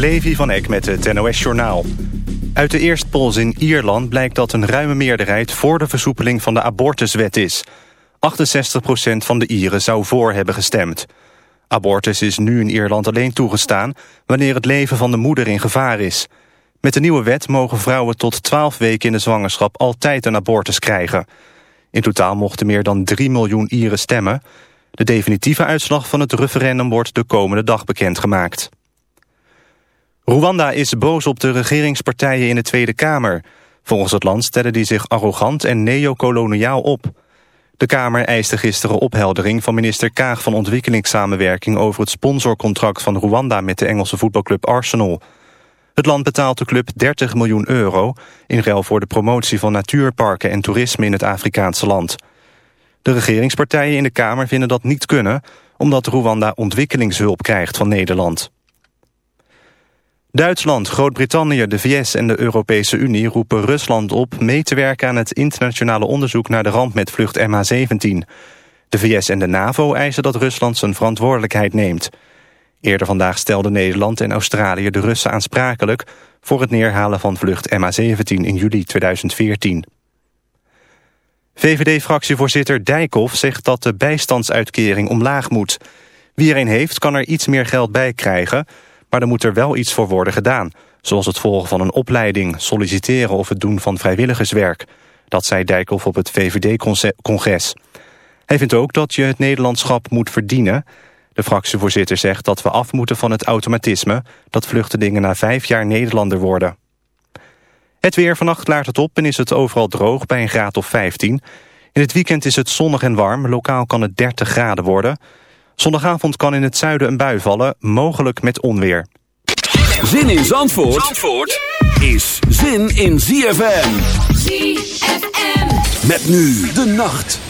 Levi van Eck met het NOS-journaal. Uit de eerste polls in Ierland blijkt dat een ruime meerderheid... voor de versoepeling van de abortuswet is. 68% van de Ieren zou voor hebben gestemd. Abortus is nu in Ierland alleen toegestaan... wanneer het leven van de moeder in gevaar is. Met de nieuwe wet mogen vrouwen tot 12 weken in de zwangerschap... altijd een abortus krijgen. In totaal mochten meer dan 3 miljoen Ieren stemmen... De definitieve uitslag van het referendum wordt de komende dag bekendgemaakt. Rwanda is boos op de regeringspartijen in de Tweede Kamer. Volgens het land stellen die zich arrogant en neocoloniaal op. De Kamer eiste gisteren opheldering van minister Kaag van Ontwikkelingssamenwerking... over het sponsorcontract van Rwanda met de Engelse voetbalclub Arsenal. Het land betaalt de club 30 miljoen euro... in ruil voor de promotie van natuurparken en toerisme in het Afrikaanse land... De regeringspartijen in de Kamer vinden dat niet kunnen... omdat Rwanda ontwikkelingshulp krijgt van Nederland. Duitsland, Groot-Brittannië, de VS en de Europese Unie roepen Rusland op mee te werken aan het internationale onderzoek naar de ramp met vlucht MH17. De VS en de NAVO eisen dat Rusland zijn verantwoordelijkheid neemt. Eerder vandaag stelden Nederland en Australië de Russen aansprakelijk voor het neerhalen van vlucht MH17 in juli 2014. VVD-fractievoorzitter Dijkhoff zegt dat de bijstandsuitkering omlaag moet. Wie er een heeft kan er iets meer geld bij krijgen... maar er moet er wel iets voor worden gedaan... zoals het volgen van een opleiding, solliciteren of het doen van vrijwilligerswerk. Dat zei Dijkhoff op het VVD-congres. Hij vindt ook dat je het Nederlandschap moet verdienen. De fractievoorzitter zegt dat we af moeten van het automatisme... dat vluchtelingen na vijf jaar Nederlander worden. Het weer vannacht klaart het op en is het overal droog bij een graad of 15. In het weekend is het zonnig en warm. Lokaal kan het 30 graden worden. Zondagavond kan in het zuiden een bui vallen, mogelijk met onweer. Zin in Zandvoort, Zandvoort is zin in ZFM. ZFM. Met nu de nacht.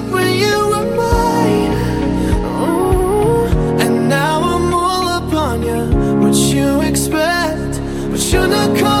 shouldn't have come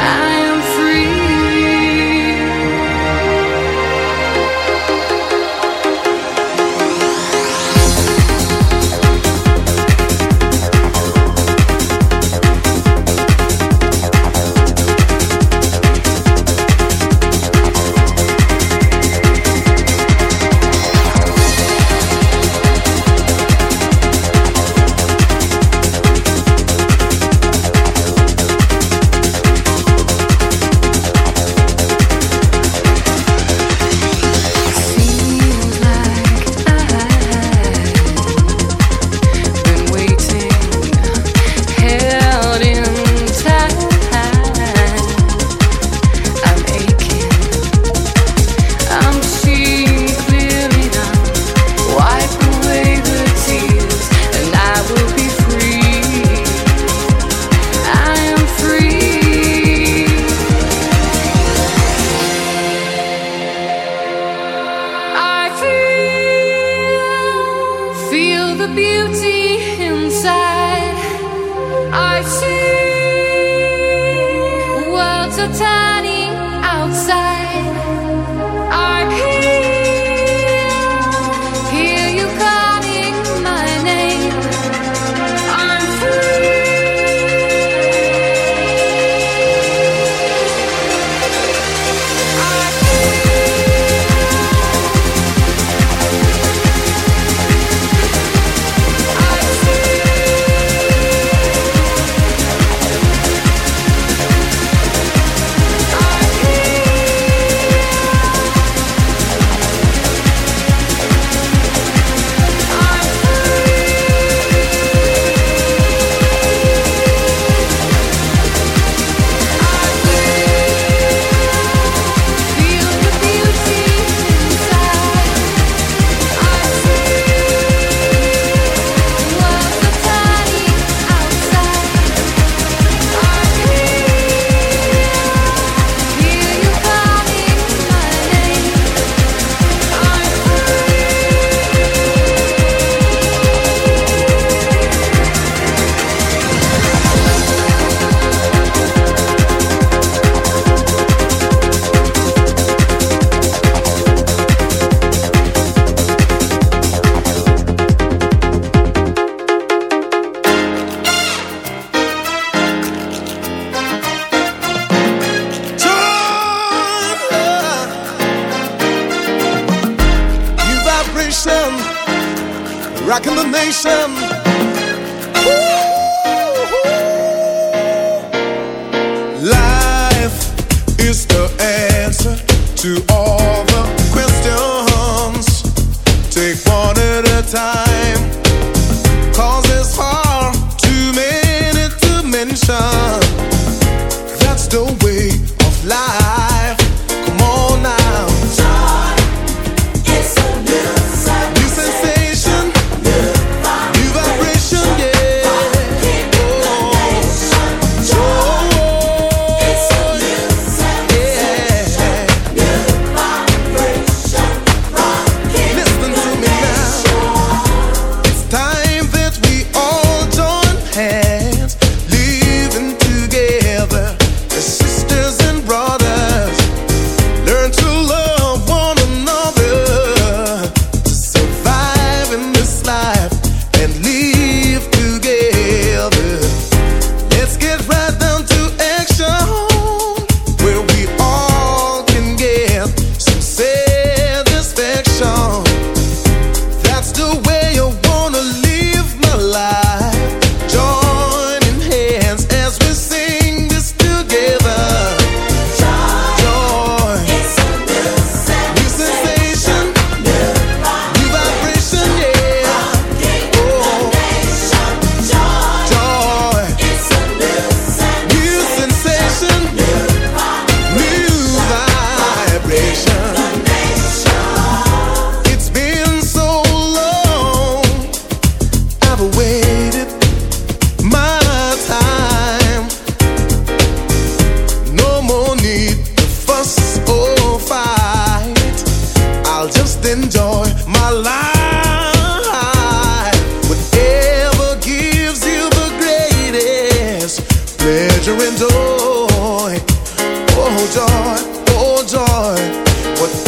I so tiny outside. time. enjoy. Oh, joy, oh, joy. What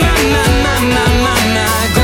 My, my, my, my, my, my,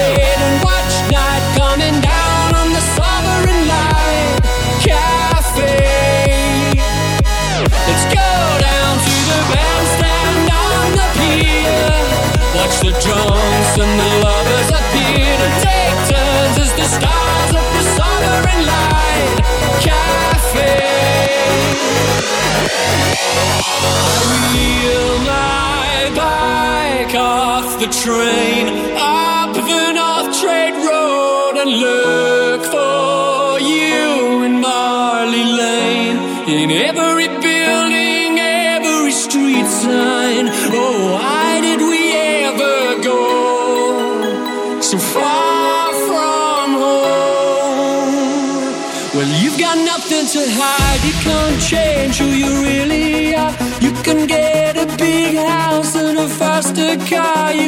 and watch night coming down from the sovereign light cafe. Let's go down to the band on the pier. Watch the drones and the in Marley Lane. In every car. You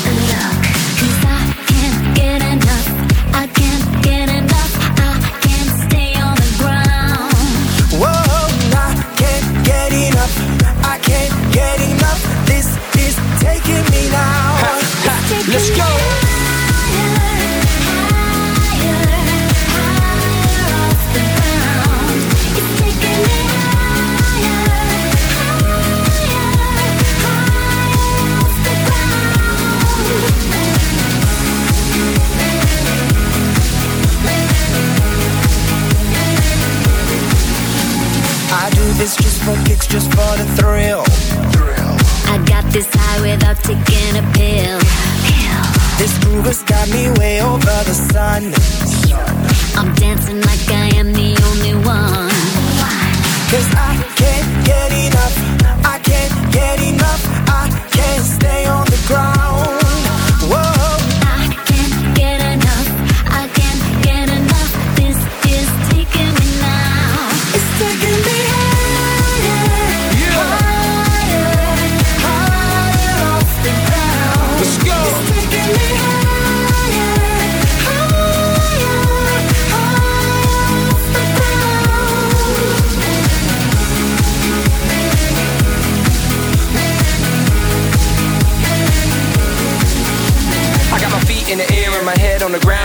Has got me way over the sun.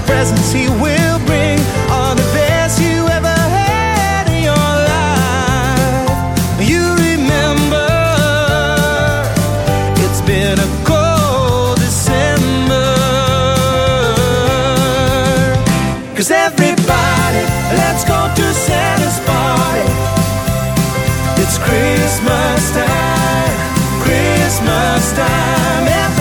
The presents he will bring are the best you ever had in your life. You remember, it's been a cold December. Cause everybody, let's go to Santa's party. It's Christmas time, Christmas time.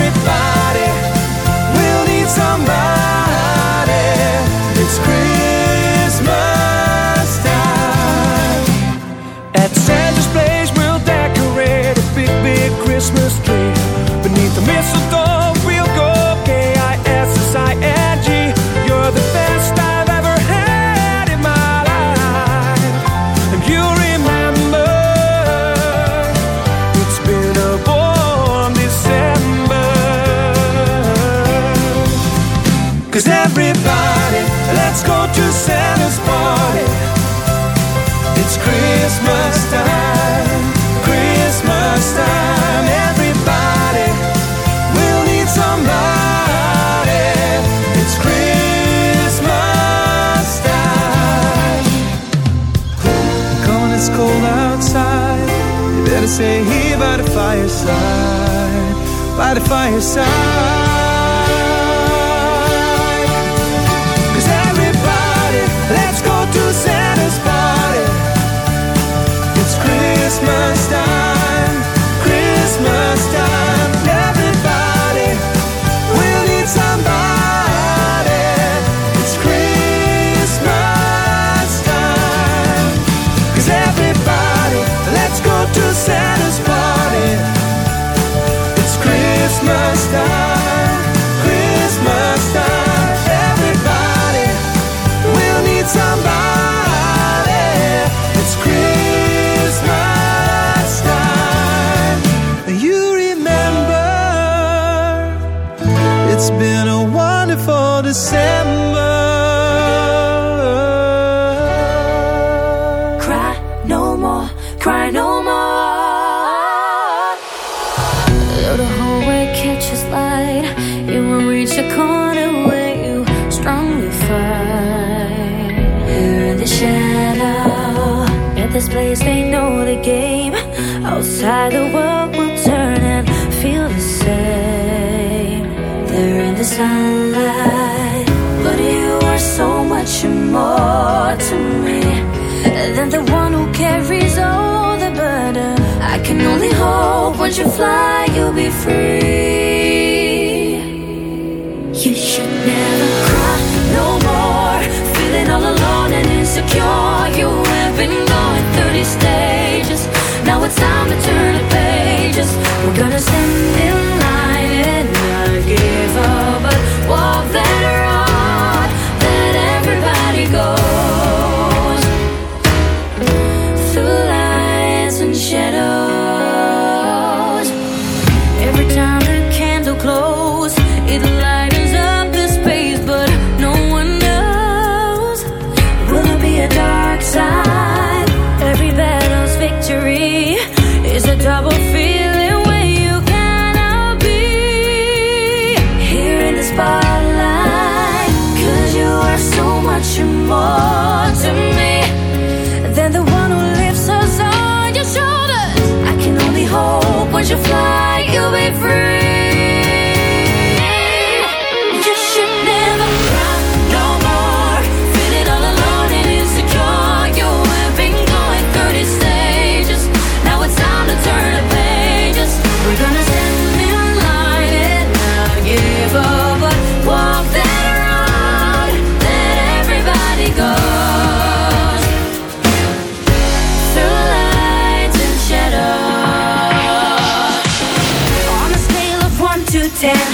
Let's go to Santa's party. It's Christmas time. Christmas time. Everybody We'll need somebody. It's Christmas time. Gone, it's cold outside. You better stay here by the fireside. By the fireside.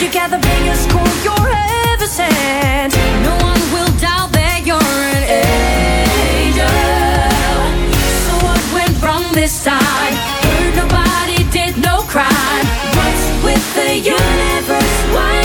You got the biggest call you're ever sent. No one will doubt that you're an angel. So what went wrong this time? Heard nobody did no crime. What's with the universe? Why?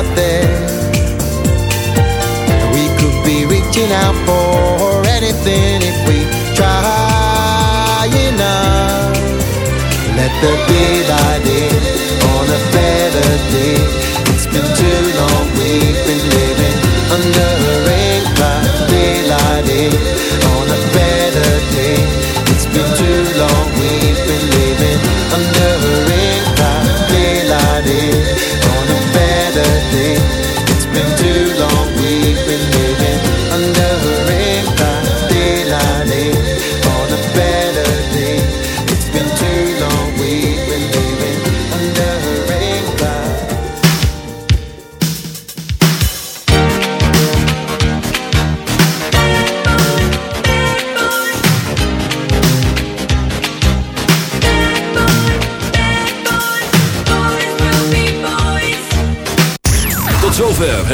out there. We could be reaching out for anything if we try enough. Let the daylight in on a better day. It's been too long we've been living